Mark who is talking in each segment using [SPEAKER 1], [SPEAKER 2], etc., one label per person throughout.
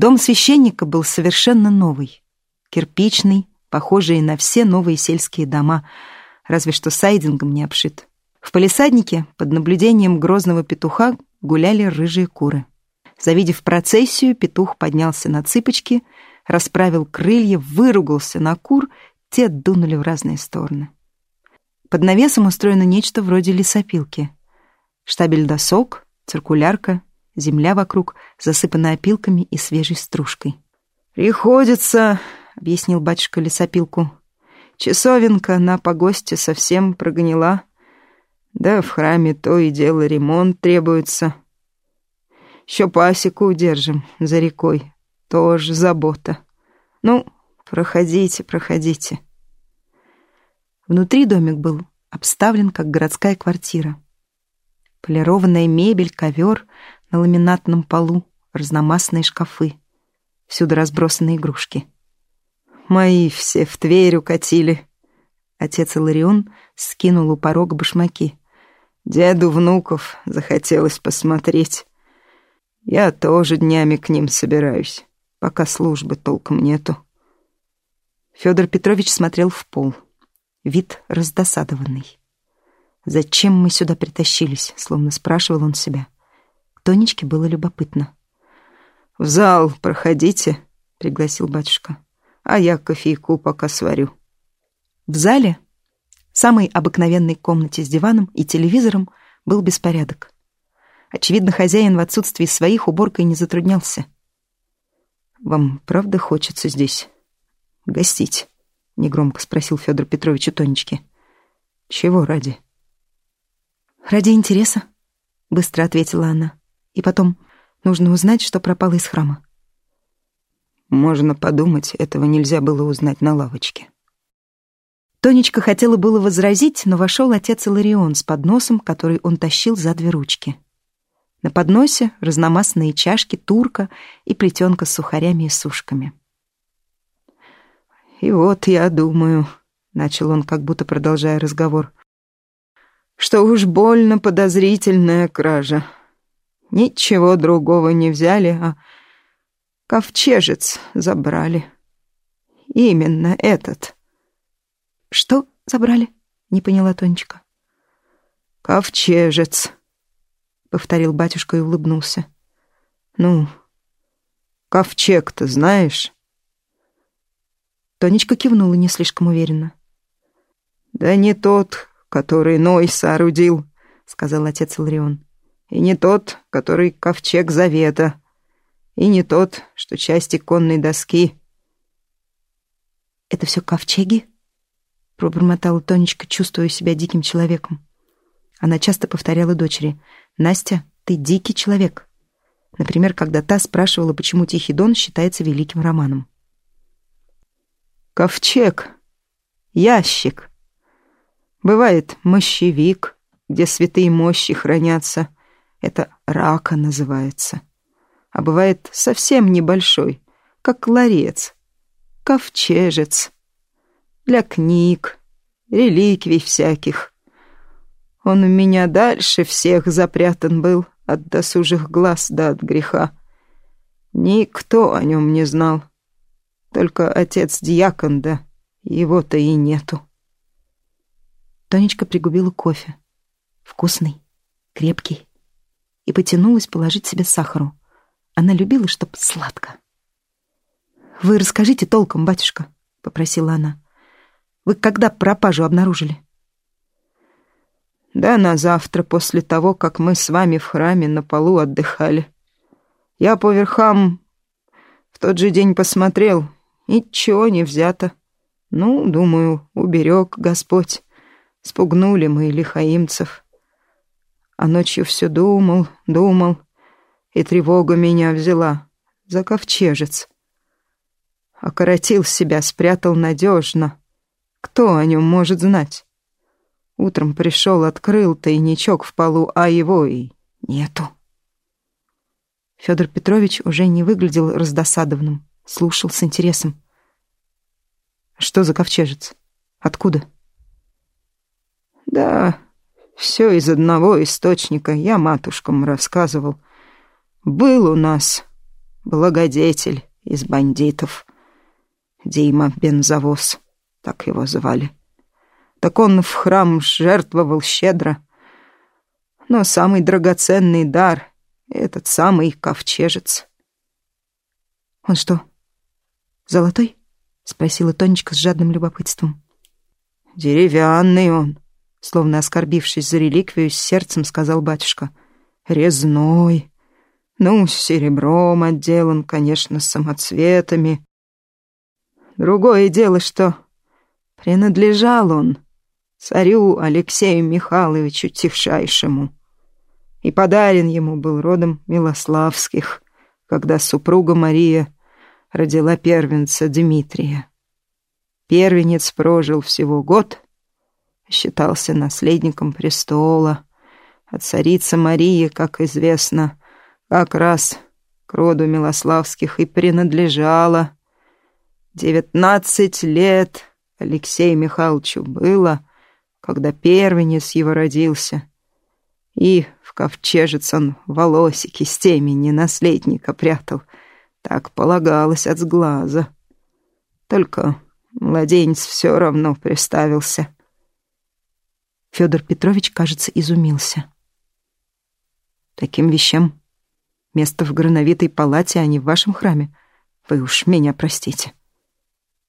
[SPEAKER 1] Дом священника был совершенно новый. Кирпичный, похожий на все новые сельские дома, разве что сайдингом не обшит. В палисаднике под наблюдением грозного петуха гуляли рыжие куры. Завидев процессию, петух поднялся на цыпочки, расправил крылья, выругался на кур, те дунули в разные стороны. Под навесом устроено нечто вроде лесопилки. Штабель досок, циркулярка, земля вокруг, засыпанная опилками и свежей стружкой. «Приходится», — объяснил батюшка лесопилку, — «часовенка на погосте совсем прогнила». Да в храме то и дело ремонт требуется. Еще пасеку удержим за рекой. Тоже забота. Ну, проходите, проходите. Внутри домик был обставлен, как городская квартира. Полированная мебель, ковер на ламинатном полу, разномастные шкафы. Всюду разбросаны игрушки. Мои все в Тверь укатили. Отец Иларион скинул у порога башмаки. Деду внуков захотелось посмотреть. Я тоже днями к ним собираюсь, пока службы толком нету. Федор Петрович смотрел в пол. Вид раздосадованный. «Зачем мы сюда притащились?» — словно спрашивал он себя. Тонечке было любопытно. «В зал проходите», — пригласил батюшка. «А я кофейку пока сварю». В зале самой обыкновенной комнате с диваном и телевизором был беспорядок. Очевидно, хозяин в отсутствии своих уборкой не затруднялся. «Вам правда хочется здесь гостить?» — негромко спросил Федор Петрович у Тонечки. «Чего ради?» «Ради интереса», — быстро ответила она. «И потом нужно узнать, что пропало из храма». Можно подумать, этого нельзя было узнать на лавочке. Тонечка хотела было возразить, но вошел отец Иларион с подносом, который он тащил за две ручки. На подносе разномастные чашки, турка и плетенка с сухарями и сушками. «И вот я думаю», — начал он, как будто продолжая разговор, «что уж больно подозрительная кража. Ничего другого не взяли, а ковчежец забрали. Именно этот». «Что забрали?» — не поняла Тонечка. «Ковчежец», — повторил батюшка и улыбнулся. «Ну, ковчег-то знаешь?» Тонечка кивнула не слишком уверенно. «Да не тот, который Ной соорудил», — сказал отец Иларион. «И не тот, который ковчег завета. И не тот, что часть иконной доски». «Это все ковчеги?» пробормотала Тонечка, чувствуя себя диким человеком. Она часто повторяла дочери, «Настя, ты дикий человек». Например, когда та спрашивала, почему «Тихий дон» считается великим романом. «Ковчег. Ящик. Бывает мощевик, где святые мощи хранятся. Это рака называется. А бывает совсем небольшой, как ларец. Ковчежец для книг, реликвий всяких. Он у меня дальше всех запрятан был от досужих глаз да от греха. Никто о нем не знал. Только отец-диакон, да его-то и нету. Тонечка пригубила кофе. Вкусный, крепкий. И потянулась положить себе сахару. Она любила, чтоб сладко. «Вы расскажите толком, батюшка», — попросила она. Вы когда пропажу обнаружили?» «Да на завтра, после того, как мы с вами в храме на полу отдыхали. Я по верхам в тот же день посмотрел, ничего не взято. Ну, думаю, уберег Господь. Спугнули мы лихаимцев. А ночью все думал, думал, и тревога меня взяла за ковчежец. Окоротил себя, спрятал надежно. Кто о нем может знать? Утром пришел, открыл тайничок в полу, а его и нету. Федор Петрович уже не выглядел раздосадованным, слушал с интересом. Что за ковчежец? Откуда? Да, все из одного источника, я матушкам рассказывал. Был у нас
[SPEAKER 2] благодетель из бандитов. Дима Бензовоз, так его звали. Так он в храм жертвовал щедро. Но самый драгоценный дар — этот самый ковчежец.
[SPEAKER 1] «Он что, золотой?» — спросила Тонечка с жадным любопытством.
[SPEAKER 2] «Деревянный он», — словно оскорбившись за реликвию, с сердцем сказал батюшка. «Резной. Ну, серебром отделан, конечно, самоцветами. Другое дело, что принадлежал он царю Алексею Михайловичу Тишайшему и подарен ему был родом Милославских, когда супруга Мария родила первенца Дмитрия. Первенец прожил всего год, считался наследником престола, а царица Мария, как известно, как раз к роду Милославских и принадлежала. Девятнадцать лет Алексею Михайловичу было, когда первенец его родился, и в ковчежец он волосики с темени наследника прятал. Так полагалось от сглаза. Только младенец все равно приставился.
[SPEAKER 1] Федор Петрович, кажется, изумился. Таким вещам место в грановитой палате, а не в вашем храме. Вы уж меня простите.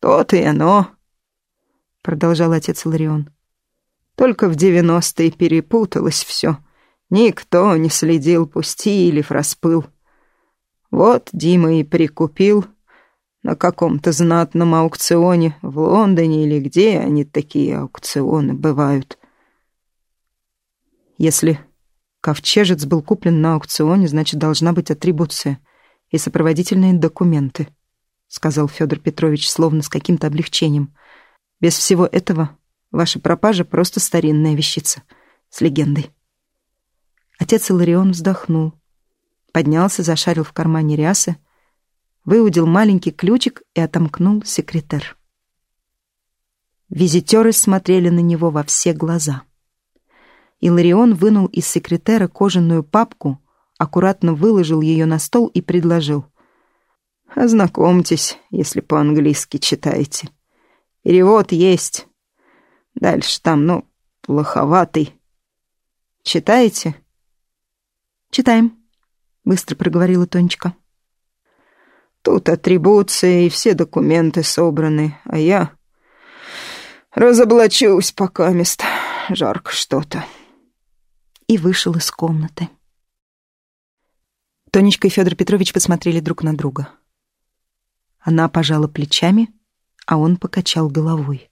[SPEAKER 2] То-то и оно, продолжал отец Ларион. Только в девяностые перепуталось все. Никто не следил, пустилив, распыл. Вот Дима и прикупил на каком-то знатном аукционе в Лондоне или где они такие аукционы бывают.
[SPEAKER 1] Если ковчежец был куплен на аукционе, значит, должна быть атрибуция и сопроводительные документы, сказал Федор Петрович словно с каким-то облегчением. Без всего этого ваша пропажа просто старинная вещица с легендой. Отец Иларион вздохнул, поднялся, зашарил в кармане рясы, выудил маленький ключик и отомкнул секретер. Визитеры смотрели на него во все глаза. Иларион вынул из секретера кожаную папку, аккуратно выложил ее на стол и предложил.
[SPEAKER 2] «Ознакомьтесь, если по-английски читаете. Перевод есть. Дальше там, ну, плоховатый. Читаете?»
[SPEAKER 1] «Читаем», — быстро проговорила Тонечка.
[SPEAKER 2] «Тут атрибуция и все документы собраны, а я разоблачусь пока мест. Жарко что-то»
[SPEAKER 1] и вышел из комнаты. Тонечка и Федор Петрович посмотрели друг на друга. Она пожала плечами, а он покачал головой.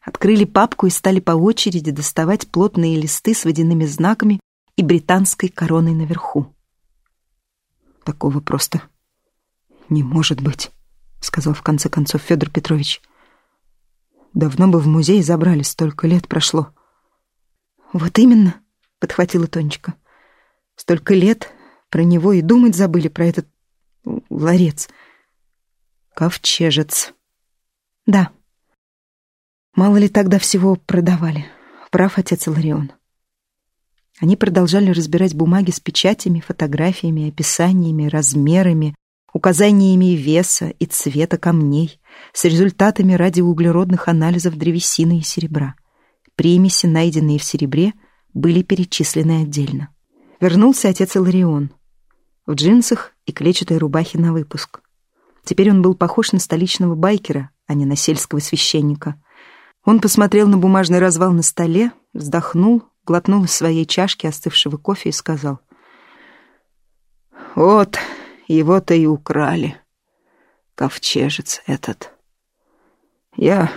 [SPEAKER 1] Открыли папку и стали по очереди доставать плотные листы с водяными знаками и британской короной наверху. «Такого просто не может быть», — сказал в конце концов Федор Петрович. «Давно бы в музей забрали, столько лет прошло». «Вот именно», — подхватила Тонечка. «Столько лет про него и думать забыли, про этот ларец. Ковчежец. Да. Мало ли тогда всего продавали. Прав отец Иларион. Они продолжали разбирать бумаги с печатями, фотографиями, описаниями, размерами, указаниями веса и цвета камней, с результатами радиоуглеродных анализов древесины и серебра. Примеси, найденные в серебре, были перечислены отдельно. Вернулся отец Иларион в джинсах и клетчатой рубахе на выпуск. Теперь он был похож на столичного байкера, а не на сельского священника. Он посмотрел на бумажный развал на столе, вздохнул, глотнул из своей чашки остывшего кофе и сказал.
[SPEAKER 2] «Вот, его-то и украли, ковчежец этот. Я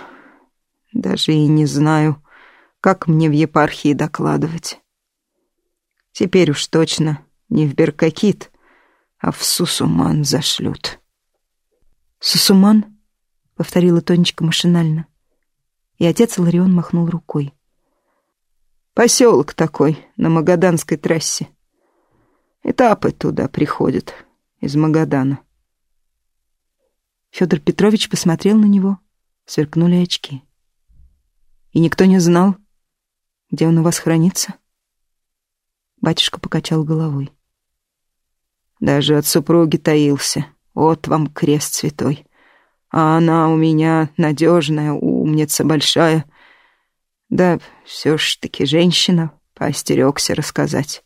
[SPEAKER 2] даже и не знаю, как мне в епархии докладывать? Теперь уж точно не в Беркакит, а в Сусуман зашлют.
[SPEAKER 1] «Сусуман?» — повторила Тонечка машинально. И отец Ларион махнул рукой.
[SPEAKER 2] «Поселок такой, на Магаданской трассе. Этапы туда приходят, из Магадана».
[SPEAKER 1] Федор Петрович посмотрел на него, сверкнули очки. «И никто не знал, где он у вас хранится?» Батюшка покачал головой.
[SPEAKER 2] Даже от супруги таился. Вот вам крест святой. А она у меня надежная, умница большая. Да все ж таки женщина, поостерегся рассказать.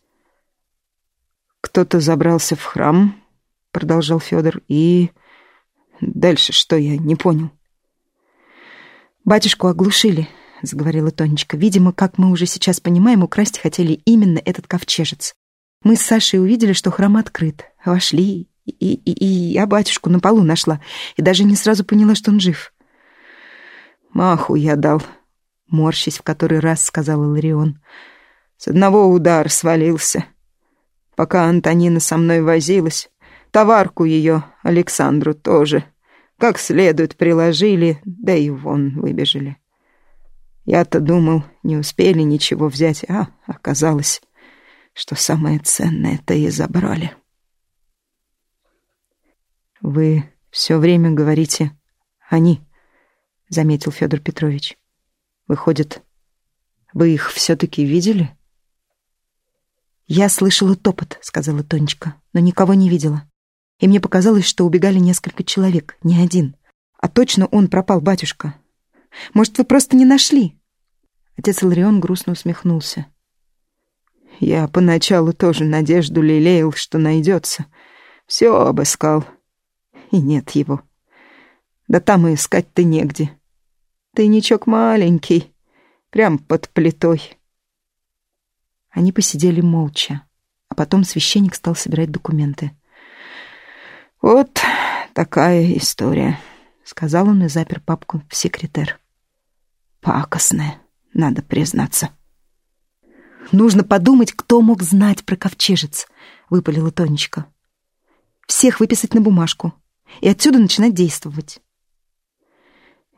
[SPEAKER 2] Кто-то забрался в храм, продолжал Федор, и... Дальше что, я не понял.
[SPEAKER 1] Батюшку оглушили, заговорила Тонечка. Видимо, как мы уже сейчас понимаем, украсть хотели именно этот ковчежец. Мы с Сашей увидели, что храм открыт. Вошли, и, и, и я батюшку на полу нашла, и даже не сразу поняла, что он жив.
[SPEAKER 2] «Маху я дал», — морщись в который раз сказал Иларион. «С одного удара свалился. Пока Антонина со мной возилась, товарку ее, Александру тоже, как следует приложили, да и вон выбежали. Я-то думал, не успели ничего взять, а оказалось, что самое ценное-то и забрали».
[SPEAKER 1] «Вы все время говорите «они», — заметил Федор Петрович. «Выходит, вы их все-таки видели?» «Я слышала топот», — сказала Тонечка, — «но никого не видела. И мне показалось, что убегали несколько человек, не один. А точно он пропал, батюшка. Может, вы просто не нашли?» Отец Иларион грустно усмехнулся.
[SPEAKER 2] «Я поначалу тоже надежду лелеял, что найдется. Все обыскал» и нет его. Да там и искать-то негде. Тайничок маленький, прям под плитой.
[SPEAKER 1] Они посидели молча, а потом священник стал собирать документы.
[SPEAKER 2] «Вот такая история», — сказал он и запер папку в секретер. «Пакостная, надо признаться».
[SPEAKER 1] «Нужно подумать, кто мог знать про ковчежец», — выпалила Тонечка. «Всех выписать на бумажку и отсюда начинать действовать.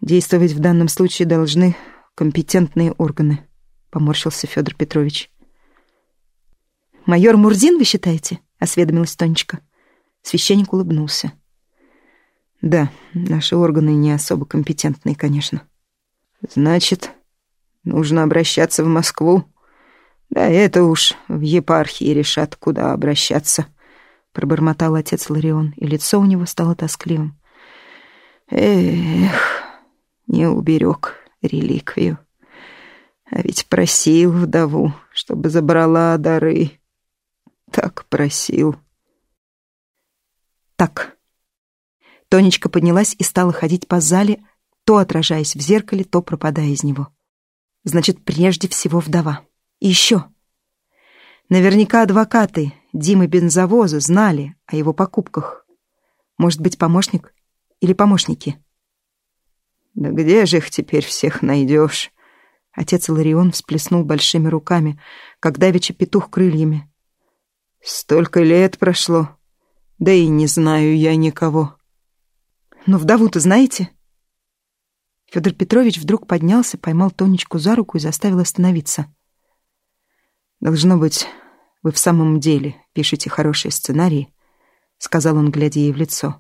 [SPEAKER 2] Действовать в данном случае должны компетентные органы, поморщился Федор Петрович.
[SPEAKER 1] Майор Мурзин, вы считаете? осведомилась Тонечка. Священник улыбнулся.
[SPEAKER 2] Да, наши органы не особо компетентные, конечно. Значит, нужно обращаться в Москву. Да это уж в епархии решат, куда обращаться
[SPEAKER 1] пробормотал отец Ларион, и лицо у него стало тоскливым.
[SPEAKER 2] Эх, не уберег реликвию. А ведь просил вдову, чтобы забрала дары. Так просил.
[SPEAKER 1] Так. Тонечка поднялась и стала ходить по зале, то отражаясь в зеркале, то пропадая из него. Значит, прежде всего вдова. И еще. Наверняка адвокаты Димы бензовоза знали о его покупках. Может быть, помощник или помощники?
[SPEAKER 2] «Да где же их теперь всех найдешь?»
[SPEAKER 1] Отец Иларион всплеснул большими руками, как давеча петух крыльями.
[SPEAKER 2] «Столько лет прошло, да и не знаю я никого».
[SPEAKER 1] «Но вдову-то знаете?» Федор Петрович вдруг поднялся, поймал Тонечку за руку и заставил остановиться.
[SPEAKER 2] «Должно быть, вы в самом деле пишете хорошие сценарии», — сказал он, глядя ей в лицо.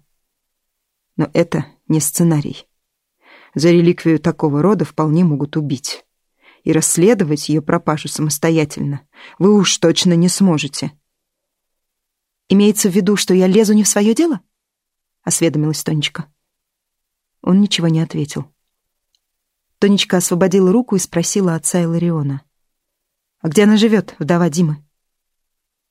[SPEAKER 2] «Но это не сценарий. За реликвию такого рода вполне могут убить. И расследовать ее пропажу самостоятельно вы уж точно не сможете».
[SPEAKER 1] «Имеется в виду, что я лезу не в свое дело?» — осведомилась Тонечка. Он ничего не ответил. Тонечка освободила руку и спросила отца Илариона. «А где она живет, вдова Димы?»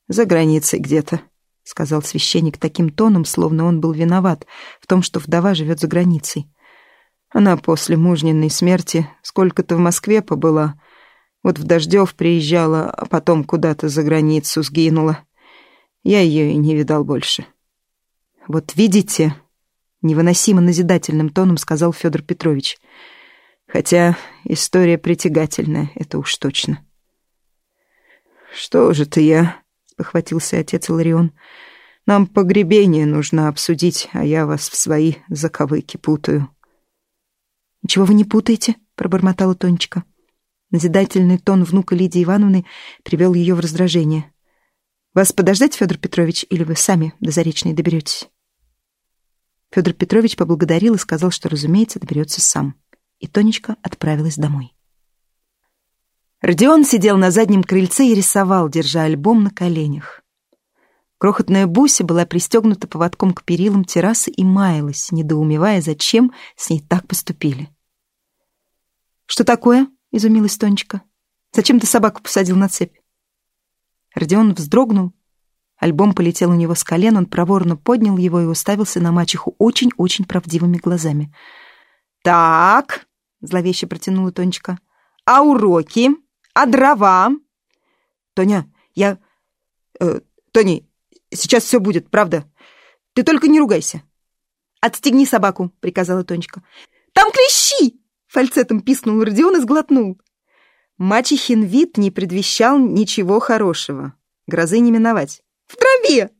[SPEAKER 2] «За границей где-то», — сказал священник таким тоном, словно он был виноват в том, что вдова живет за границей. Она после мужниной смерти сколько-то в Москве побыла, вот в Дождев приезжала, а потом куда-то за границу сгинула. Я ее и не видал больше.
[SPEAKER 1] «Вот видите», — невыносимо назидательным тоном сказал Федор Петрович.
[SPEAKER 2] «Хотя история притягательная, это уж точно». «Что же ты я?» спохватился отец Иларион. «Нам погребение нужно обсудить, а я вас в свои заковыки путаю».
[SPEAKER 1] «Ничего вы не путаете?» — пробормотала Тонечка. Назидательный тон внука Лидии Ивановны привел ее в раздражение. «Вас подождать, Федор Петрович, или вы сами до Заречной доберетесь?» Федор Петрович поблагодарил и сказал, что, разумеется, доберется сам. И Тонечка отправилась домой. Родион сидел на заднем крыльце и рисовал, держа альбом на коленях. Крохотная Буся была пристегнута поводком к перилам террасы и маялась, недоумевая, зачем с ней так поступили. «Что такое?» — изумилась Тонечка. «Зачем ты собаку посадил на цепь?» Родион вздрогнул. Альбом полетел у него с колен, он проворно поднял его и уставился на мачеху очень-очень правдивыми глазами. «Так», — зловеще протянула Тонечка, — «а уроки? А дрова?» «Тоня, я... Э, Тони, сейчас все будет, правда. Ты только не ругайся». «Отстегни собаку», — приказала Тонечка. «Там клещи!» — фальцетом пискнул Родион и сглотнул. Мачехин вид не предвещал ничего хорошего. Грозы не миновать. «В траве!»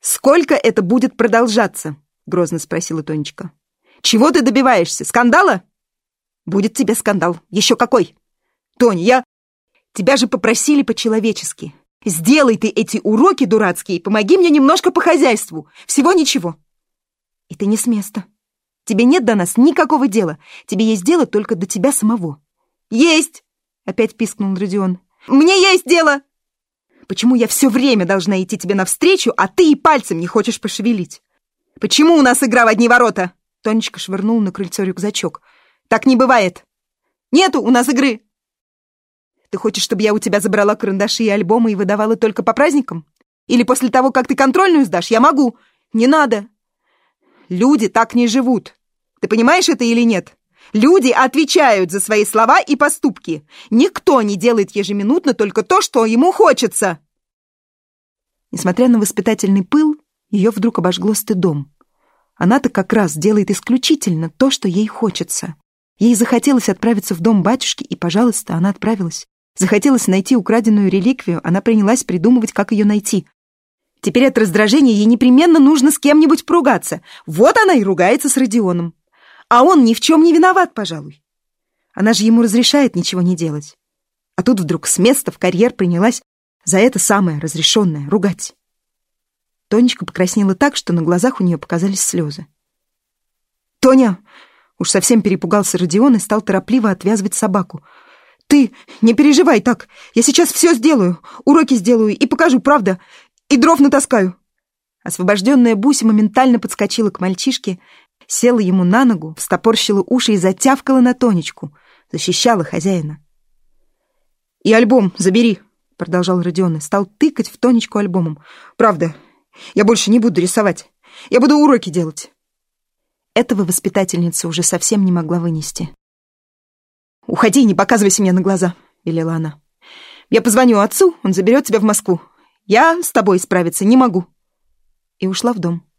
[SPEAKER 1] «Сколько это будет продолжаться?» — грозно спросила Тонечка. «Чего ты добиваешься? Скандала?» «Будет тебе скандал. Еще какой!» «Тоня, я... Тебя же попросили по-человечески. Сделай ты эти уроки дурацкие и помоги мне немножко по хозяйству. Всего ничего». «И ты не с места. Тебе нет до нас никакого дела. Тебе есть дело только до тебя самого». «Есть!» — опять пискнул Родион. «Мне есть дело!» «Почему я все время должна идти тебе навстречу, а ты и пальцем не хочешь пошевелить? Почему у нас игра в одни ворота?» Тонечка швырнул на крыльцо рюкзачок. «Так не бывает! Нету у нас игры!» «Ты хочешь, чтобы я у тебя забрала карандаши и альбомы и выдавала только по праздникам? Или после того, как ты контрольную сдашь, я могу? Не надо!» «Люди так не живут! Ты понимаешь это или нет?» Люди отвечают за свои слова и поступки. Никто не делает ежеминутно только то, что ему хочется. Несмотря на воспитательный пыл, ее вдруг обожгло стыдом. Она-то как раз делает исключительно то, что ей хочется. Ей захотелось отправиться в дом батюшки, и, пожалуйста, она отправилась. Захотелось найти украденную реликвию, она принялась придумывать, как ее найти. Теперь от раздражения ей непременно нужно с кем-нибудь поругаться. Вот она и ругается с Родионом. А он ни в чем не виноват, пожалуй. Она же ему разрешает ничего не делать. А тут вдруг с места в карьер принялась за это самое разрешенное ругать. Тонечка покраснела так, что на глазах у нее показались слезы. «Тоня!» Уж совсем перепугался Родион и стал торопливо отвязывать собаку. «Ты не переживай так. Я сейчас все сделаю. Уроки сделаю и покажу, правда. И дров натаскаю». Освобожденная Буся моментально подскочила к мальчишке села ему на ногу, встопорщила уши и затявкала на Тонечку, защищала хозяина. «И альбом забери», — продолжал Родион и стал тыкать в Тонечку альбомом. «Правда, я больше не буду рисовать. Я буду уроки делать». Этого воспитательница уже совсем не могла вынести. «Уходи, не показывайся мне на глаза», — велела она. «Я позвоню отцу, он заберет тебя в Москву. Я с тобой справиться не могу». И ушла в дом.